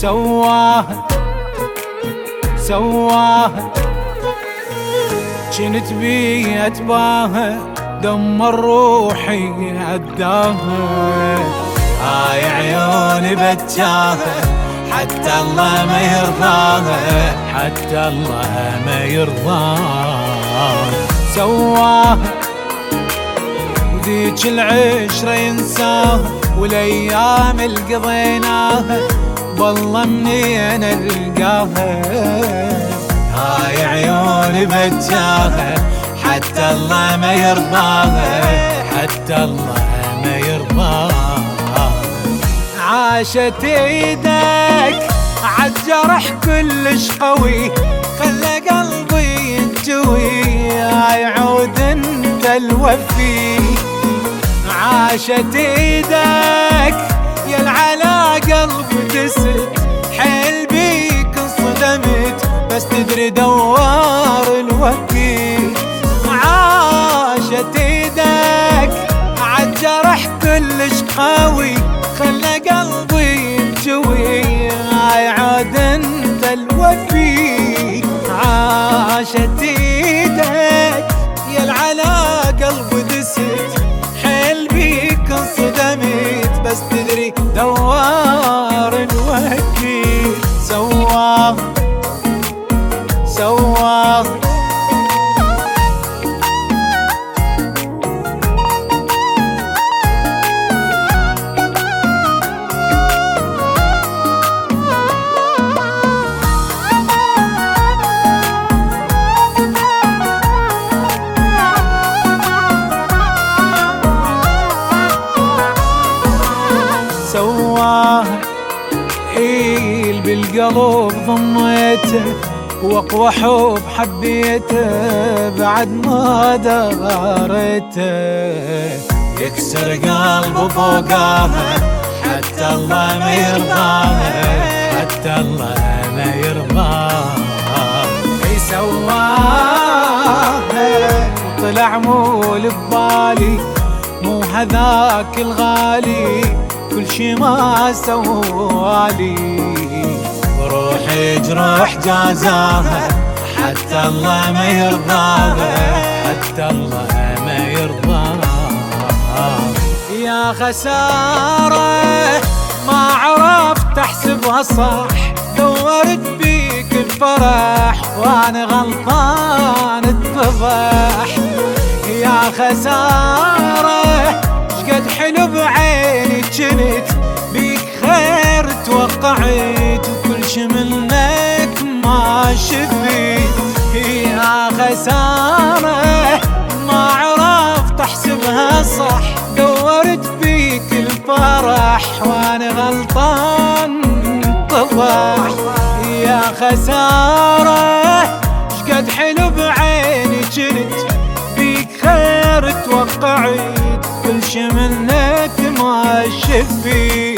سواها سواها كنت بي اتباها دمر روحي عداها هاي عيوني بتجاها حتى الله ما يرضاها حتى الله ما يرضاها سواها وذيك العشرة ينساها والأيام اللي قضيناها والله منين ألقاها. هاي عيوني بتجاها حتى الله ما يرضاها حتى الله ما يرضاها. عاشت إيدك عالجرح كلش قوي خلى قلبي ينجوي. يعود أنت الوفي. عاشت إيدك يا العلا قلبي دست حيل بيك انصدمت بس تدري دوار بالقلب ضميته واقوى حب حبيته بعد ما داريته. يكسر قلب بوقاها حتى الله ما يرضاها حتى الله ما يرضاها اي سواها طلع مول ببالي مو هذاك الغالي. شي ما سوالي. روحي جروح جازاها حتى الله ما يرضاها حتى الله ما يرضاها. يا خسارة ما عرفت احسبها صح دورت بيك الفرح وأنا غلطان اتضح يا خسارة شقد حلو بعيني يا خسارة. شقد حلو بعيني جنت بيك خير توقعت كل شي منك ما شفيت.